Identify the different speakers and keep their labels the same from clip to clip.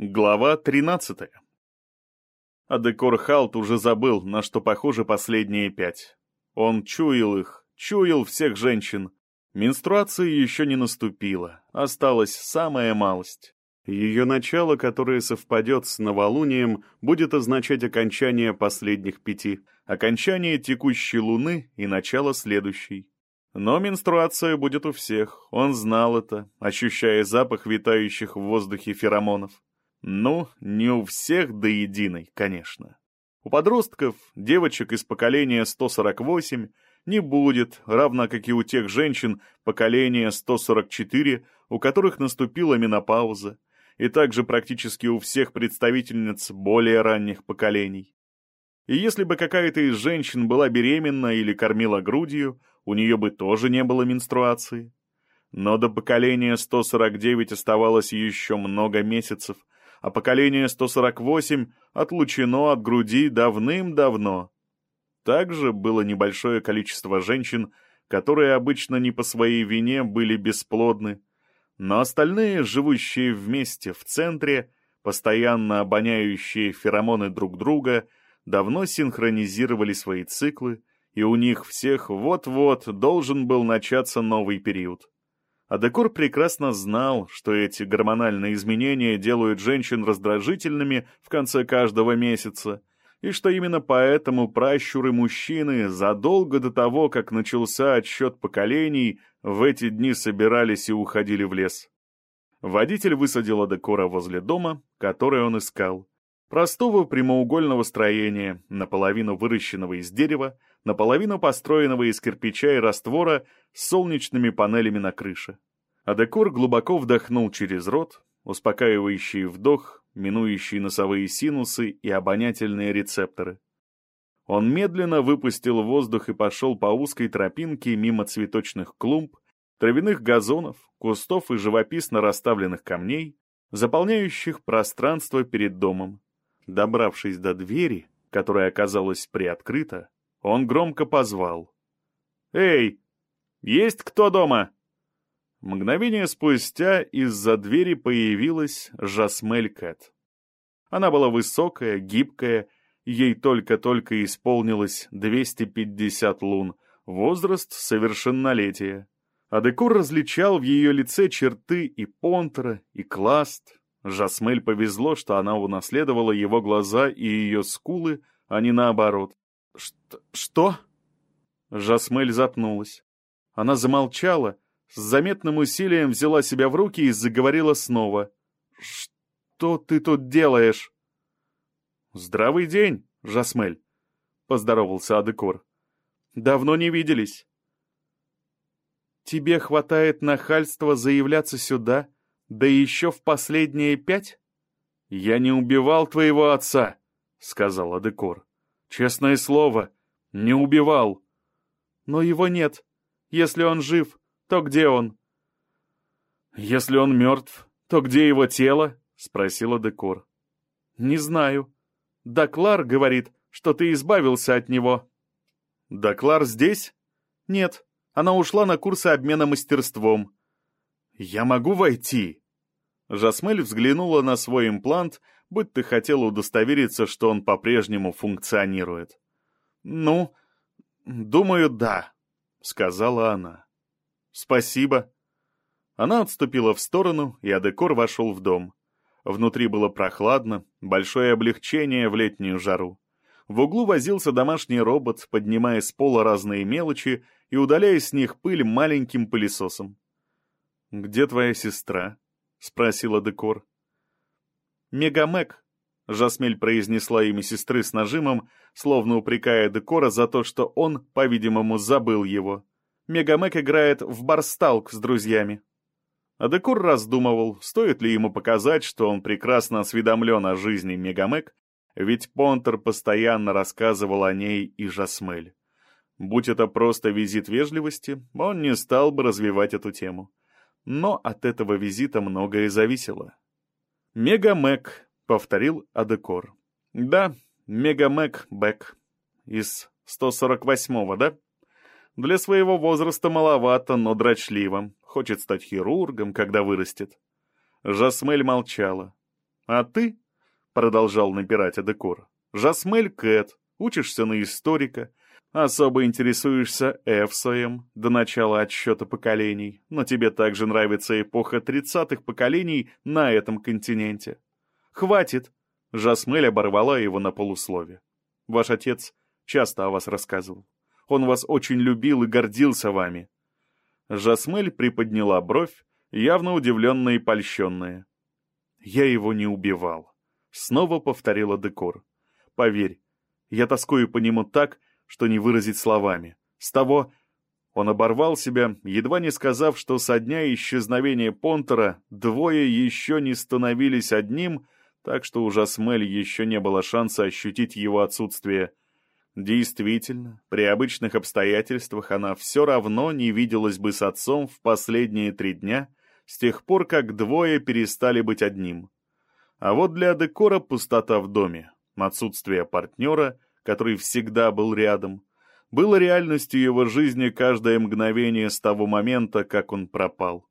Speaker 1: Глава 13. Адекор Халт уже забыл, на что похожи последние пять. Он чуял их, чуял всех женщин. Менструация еще не наступила, осталась самая малость. Ее начало, которое совпадет с новолунием, будет означать окончание последних пяти, окончание текущей луны и начало следующей. Но менструация будет у всех, он знал это, ощущая запах витающих в воздухе феромонов. Ну, не у всех до единой, конечно. У подростков, девочек из поколения 148, не будет, равно как и у тех женщин поколения 144, у которых наступила менопауза, и также практически у всех представительниц более ранних поколений. И если бы какая-то из женщин была беременна или кормила грудью, у нее бы тоже не было менструации. Но до поколения 149 оставалось еще много месяцев, а поколение 148 отлучено от груди давным-давно. Также было небольшое количество женщин, которые обычно не по своей вине были бесплодны, но остальные, живущие вместе в центре, постоянно обоняющие феромоны друг друга, давно синхронизировали свои циклы, и у них всех вот-вот должен был начаться новый период. Адекор прекрасно знал, что эти гормональные изменения делают женщин раздражительными в конце каждого месяца, и что именно поэтому пращуры-мужчины задолго до того, как начался отсчет поколений, в эти дни собирались и уходили в лес. Водитель высадил Адекора возле дома, который он искал. Простого прямоугольного строения, наполовину выращенного из дерева, наполовину построенного из кирпича и раствора с солнечными панелями на крыше. Адекор глубоко вдохнул через рот, успокаивающий вдох, минующий носовые синусы и обонятельные рецепторы. Он медленно выпустил воздух и пошел по узкой тропинке мимо цветочных клумб, травяных газонов, кустов и живописно расставленных камней, заполняющих пространство перед домом. Добравшись до двери, которая оказалась приоткрыта, он громко позвал. «Эй, есть кто дома?» Мгновение спустя из-за двери появилась Жасмель Кэт. Она была высокая, гибкая, ей только-только исполнилось 250 лун, возраст совершеннолетия. Адекур различал в ее лице черты и Понтера, и Класт, Жасмель повезло, что она унаследовала его глаза и ее скулы, а не наоборот. «Что? что?» Жасмель запнулась. Она замолчала, с заметным усилием взяла себя в руки и заговорила снова. «Что ты тут делаешь?» «Здравый день, Жасмель», — поздоровался Адекор. «Давно не виделись». «Тебе хватает нахальства заявляться сюда?» Да еще в последние пять? Я не убивал твоего отца, сказал Адекор. Честное слово, не убивал. Но его нет. Если он жив, то где он? Если он мертв, то где его тело? спросил Адекор. Не знаю. Доклар говорит, что ты избавился от него. Доклар здесь? Нет, она ушла на курсы обмена мастерством. «Я могу войти?» Жасмель взглянула на свой имплант, будто хотела удостовериться, что он по-прежнему функционирует. «Ну, думаю, да», — сказала она. «Спасибо». Она отступила в сторону, и Адекор вошел в дом. Внутри было прохладно, большое облегчение в летнюю жару. В углу возился домашний робот, поднимая с пола разные мелочи и удаляя с них пыль маленьким пылесосом. «Где твоя сестра?» — спросила Декор. «Мегамек», — Жасмель произнесла имя сестры с нажимом, словно упрекая Декора за то, что он, по-видимому, забыл его. Мегамек играет в барсталк с друзьями. А Декор раздумывал, стоит ли ему показать, что он прекрасно осведомлен о жизни Мегамек, ведь Понтер постоянно рассказывал о ней и Жасмель. Будь это просто визит вежливости, он не стал бы развивать эту тему но от этого визита многое зависело. «Мегамэк», — повторил Адекор. «Да, Мегамэк Бэк. Из 148-го, да? Для своего возраста маловато, но дрочливо. Хочет стать хирургом, когда вырастет». Жасмель молчала. А ты, — продолжал напирать Адекор, — Жасмель Кэт, учишься на историка, особо интересуешься Эвсоем до начала отсчета поколений, но тебе также нравится эпоха тридцатых поколений на этом континенте. Хватит! Жасмель оборвала его на полуслове. Ваш отец часто о вас рассказывал. Он вас очень любил и гордился вами. Жасмель приподняла бровь, явно удивленная и польщенная. «Я его не убивал», — снова повторила Декор. «Поверь, я тоскую по нему так, что не выразить словами. С того...» Он оборвал себя, едва не сказав, что со дня исчезновения Понтера двое еще не становились одним, так что у Жасмель еще не было шанса ощутить его отсутствие — Действительно, при обычных обстоятельствах она все равно не виделась бы с отцом в последние три дня, с тех пор, как двое перестали быть одним. А вот для Декора пустота в доме, отсутствие партнера, который всегда был рядом, было реальностью его жизни каждое мгновение с того момента, как он пропал.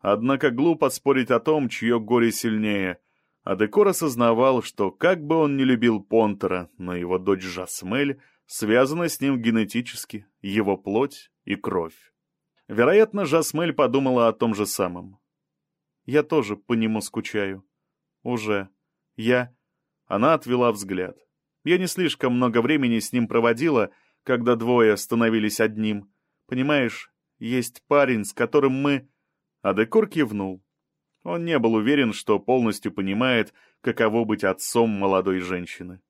Speaker 1: Однако глупо спорить о том, чье горе сильнее — а Декор осознавал, что как бы он ни любил Понтера, но его дочь Жасмель связана с ним генетически, его плоть и кровь. Вероятно, Жасмель подумала о том же самом. «Я тоже по нему скучаю. Уже. Я...» Она отвела взгляд. «Я не слишком много времени с ним проводила, когда двое становились одним. Понимаешь, есть парень, с которым мы...» А Декор кивнул. Он не был уверен, что полностью понимает, каково быть отцом молодой женщины.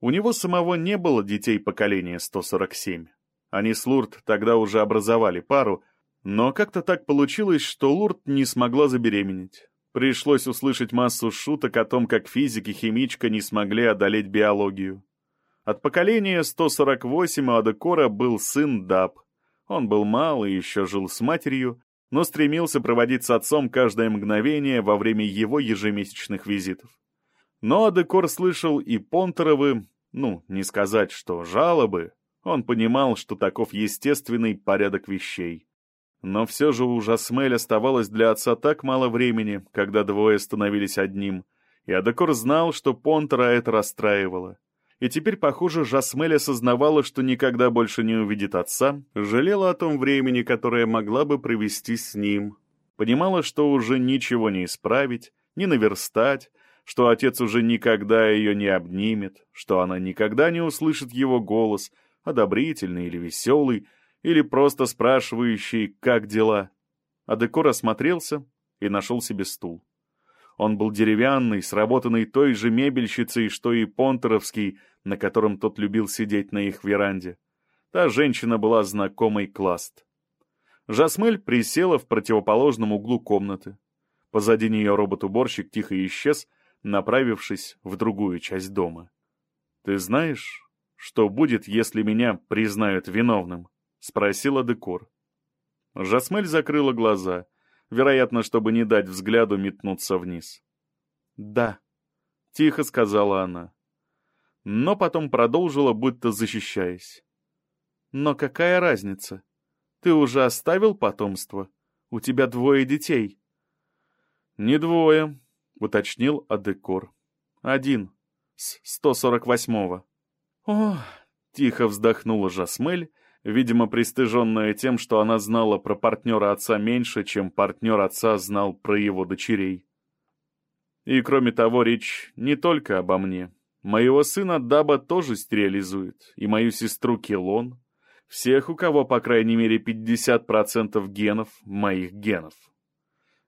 Speaker 1: У него самого не было детей поколения 147. Они с Лурд тогда уже образовали пару, но как-то так получилось, что Лурд не смогла забеременеть. Пришлось услышать массу шуток о том, как физики и химичка не смогли одолеть биологию. От поколения 148 у Адекора был сын Даб. Он был мал и еще жил с матерью, но стремился проводить с отцом каждое мгновение во время его ежемесячных визитов. Но Адекор слышал и Понтеровы, ну, не сказать, что жалобы, он понимал, что таков естественный порядок вещей. Но все же у Жасмель оставалось для отца так мало времени, когда двое становились одним, и Адекор знал, что Понтера это расстраивало. И теперь, похоже, Жасмель осознавала, что никогда больше не увидит отца, жалела о том времени, которое могла бы провести с ним. Понимала, что уже ничего не исправить, не наверстать, что отец уже никогда ее не обнимет, что она никогда не услышит его голос, одобрительный или веселый, или просто спрашивающий «как дела?». А Декор осмотрелся и нашел себе стул. Он был деревянный, сработанный той же мебельщицей, что и Понтеровский, на котором тот любил сидеть на их веранде. Та женщина была знакомой Класт. Жасмель присела в противоположном углу комнаты. Позади нее робот-уборщик тихо исчез, направившись в другую часть дома. «Ты знаешь, что будет, если меня признают виновным?» — спросила Декор. Жасмель закрыла глаза, вероятно, чтобы не дать взгляду метнуться вниз. «Да», — тихо сказала она но потом продолжила, будто защищаясь. «Но какая разница? Ты уже оставил потомство? У тебя двое детей». «Не двое», — уточнил Адекор. «Один, с 148-го». «О!» — тихо вздохнула Жасмель, видимо, пристыженная тем, что она знала про партнера отца меньше, чем партнер отца знал про его дочерей. И кроме того, речь не только обо мне. Моего сына Даба тоже стерилизует, и мою сестру Келон. Всех, у кого, по крайней мере, 50% генов, моих генов.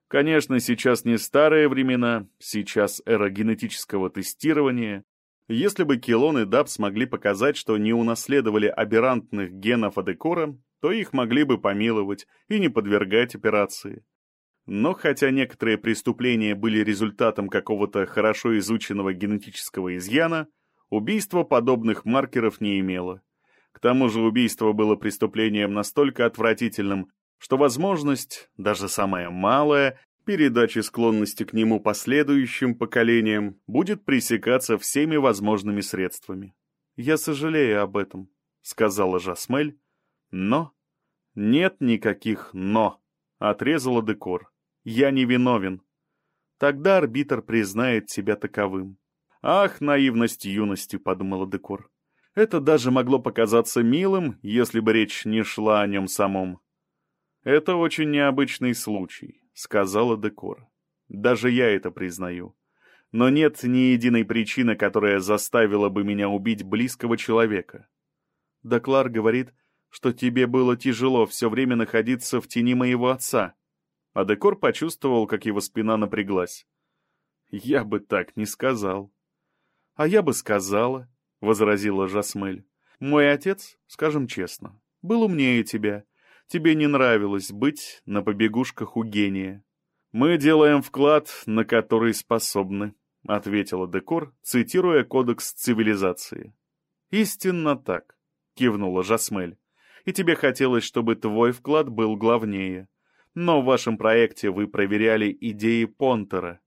Speaker 1: Конечно, сейчас не старые времена, сейчас эра генетического тестирования. Если бы Келон и Даб смогли показать, что не унаследовали аберрантных генов Адекора, то их могли бы помиловать и не подвергать операции. Но хотя некоторые преступления были результатом какого-то хорошо изученного генетического изъяна, убийство подобных маркеров не имело. К тому же убийство было преступлением настолько отвратительным, что возможность, даже самая малая, передачи склонности к нему последующим поколениям будет пресекаться всеми возможными средствами. «Я сожалею об этом», — сказала Жасмель, — «но...» «Нет никаких «но», — отрезала Декор. Я не виновен. Тогда арбитр признает тебя таковым. «Ах, наивность юности», — подумала Декор. Это даже могло показаться милым, если бы речь не шла о нем самом. «Это очень необычный случай», — сказала Декор. «Даже я это признаю. Но нет ни единой причины, которая заставила бы меня убить близкого человека. Доклар говорит, что тебе было тяжело все время находиться в тени моего отца. А Декор почувствовал, как его спина напряглась. Я бы так не сказал. А я бы сказала, — возразила Жасмель. Мой отец, скажем честно, был умнее тебя. Тебе не нравилось быть на побегушках у гения. Мы делаем вклад, на который способны, — ответила Декор, цитируя кодекс цивилизации. Истинно так. — кивнула Жасмель. «И тебе хотелось, чтобы твой вклад был главнее. Но в вашем проекте вы проверяли идеи Понтера».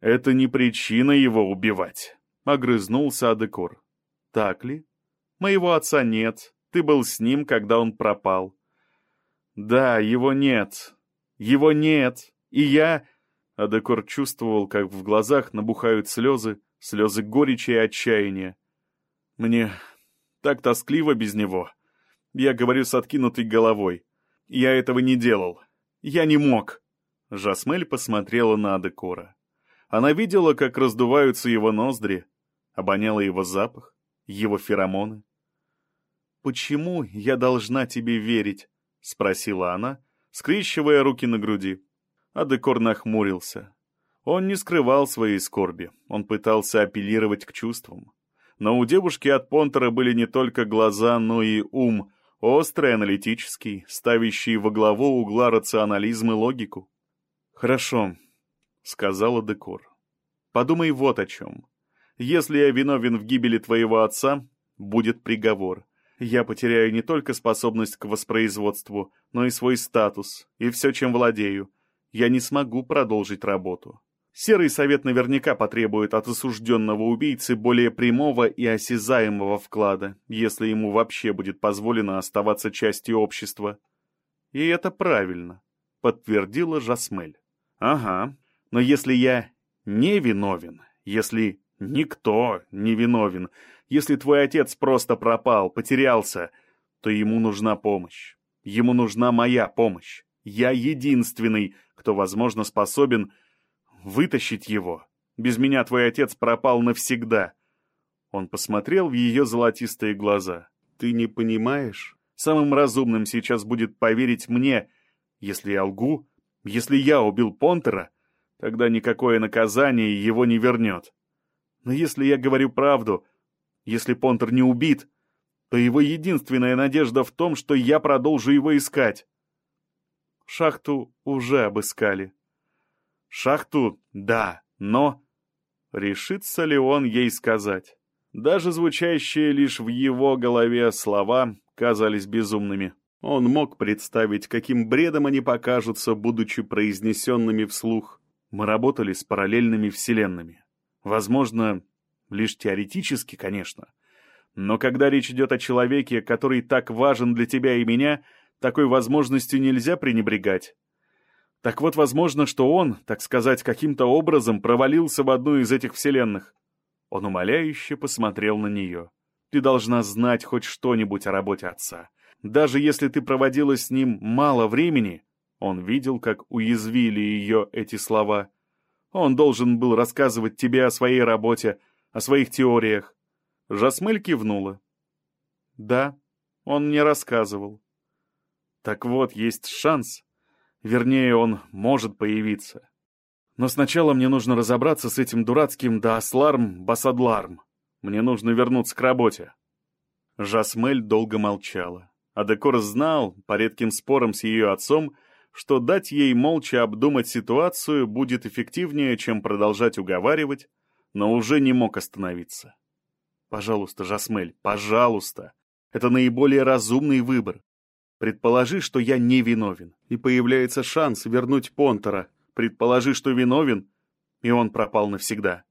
Speaker 1: «Это не причина его убивать», — огрызнулся Адекор. «Так ли? Моего отца нет. Ты был с ним, когда он пропал». «Да, его нет. Его нет. И я...» Адекор чувствовал, как в глазах набухают слезы, слезы горечи и отчаяния. «Мне так тоскливо без него. Я говорю с откинутой головой. Я этого не делал. Я не мог. Жасмель посмотрела на Адекора. Она видела, как раздуваются его ноздри, обоняла его запах, его феромоны. «Почему я должна тебе верить?» — спросила она, скрещивая руки на груди. Адекор нахмурился. Он не скрывал своей скорби, он пытался апеллировать к чувствам. Но у девушки от Понтера были не только глаза, но и ум, острый, аналитический, ставящий во главу угла рационализм и логику. «Хорошо», — сказала Декор. «Подумай вот о чем. Если я виновен в гибели твоего отца, будет приговор. Я потеряю не только способность к воспроизводству, но и свой статус, и все, чем владею. Я не смогу продолжить работу. Серый совет наверняка потребует от осужденного убийцы более прямого и осязаемого вклада, если ему вообще будет позволено оставаться частью общества. И это правильно, подтвердила Жасмель. Ага, но если я не виновен, если никто не виновен, если твой отец просто пропал, потерялся, то ему нужна помощь. Ему нужна моя помощь. Я единственный, кто, возможно, способен вытащить его. Без меня твой отец пропал навсегда». Он посмотрел в ее золотистые глаза. «Ты не понимаешь? Самым разумным сейчас будет поверить мне. Если я лгу, если я убил Понтера, тогда никакое наказание его не вернет. Но если я говорю правду, если Понтер не убит, то его единственная надежда в том, что я продолжу его искать. Шахту уже обыскали. Шахту — да, но... Решится ли он ей сказать? Даже звучащие лишь в его голове слова казались безумными. Он мог представить, каким бредом они покажутся, будучи произнесенными вслух. Мы работали с параллельными вселенными. Возможно, лишь теоретически, конечно. Но когда речь идет о человеке, который так важен для тебя и меня, такой возможностью нельзя пренебрегать. Так вот, возможно, что он, так сказать, каким-то образом провалился в одну из этих вселенных. Он умоляюще посмотрел на нее. Ты должна знать хоть что-нибудь о работе отца. Даже если ты проводила с ним мало времени, он видел, как уязвили ее эти слова. Он должен был рассказывать тебе о своей работе, о своих теориях. Жасмель кивнула. Да, он мне рассказывал. Так вот, есть шанс, Вернее, он может появиться. Но сначала мне нужно разобраться с этим дурацким Даасларм-Басадларм. Мне нужно вернуться к работе. Жасмель долго молчала. А Декор знал, по редким спорам с ее отцом, что дать ей молча обдумать ситуацию будет эффективнее, чем продолжать уговаривать, но уже не мог остановиться. «Пожалуйста, Жасмель, пожалуйста. Это наиболее разумный выбор. Предположи, что я не виновен, и появляется шанс вернуть Понтера. Предположи, что виновен, и он пропал навсегда.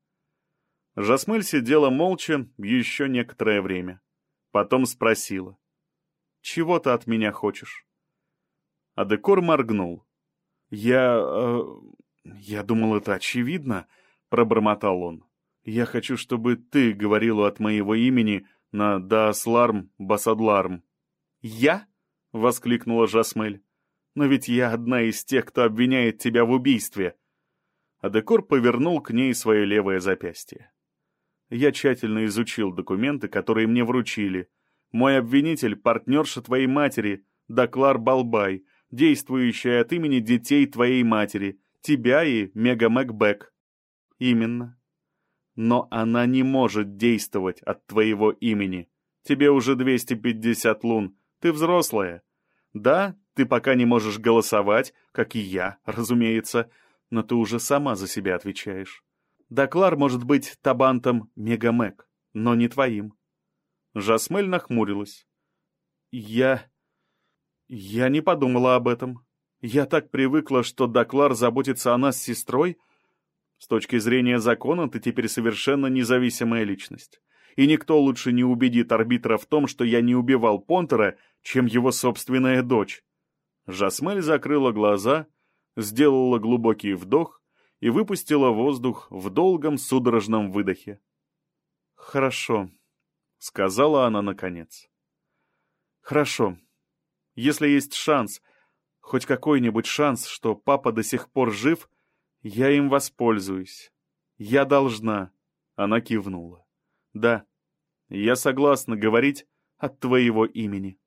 Speaker 1: Жасмель сидела молча еще некоторое время. Потом спросила. «Чего ты от меня хочешь?» Адекор моргнул. «Я... Э, «Я думал, это очевидно», — пробормотал он. «Я хочу, чтобы ты говорила от моего имени на Даасларм Басадларм». «Я?» — воскликнула Жасмель. «Но ведь я одна из тех, кто обвиняет тебя в убийстве». Адекор повернул к ней свое левое запястье. Я тщательно изучил документы, которые мне вручили. Мой обвинитель — партнерша твоей матери, Доклар Балбай, действующая от имени детей твоей матери, тебя и Мега Макбек. Именно. Но она не может действовать от твоего имени. Тебе уже 250 лун, ты взрослая. Да, ты пока не можешь голосовать, как и я, разумеется, но ты уже сама за себя отвечаешь. Доклар может быть табантом Мегамек, но не твоим. Жасмель нахмурилась. Я... Я не подумала об этом. Я так привыкла, что Доклар заботится о нас с сестрой. С точки зрения закона ты теперь совершенно независимая личность. И никто лучше не убедит арбитра в том, что я не убивал Понтера, чем его собственная дочь. Жасмель закрыла глаза, сделала глубокий вдох и выпустила воздух в долгом судорожном выдохе. «Хорошо», — сказала она наконец. «Хорошо. Если есть шанс, хоть какой-нибудь шанс, что папа до сих пор жив, я им воспользуюсь. Я должна». Она кивнула. «Да, я согласна говорить от твоего имени».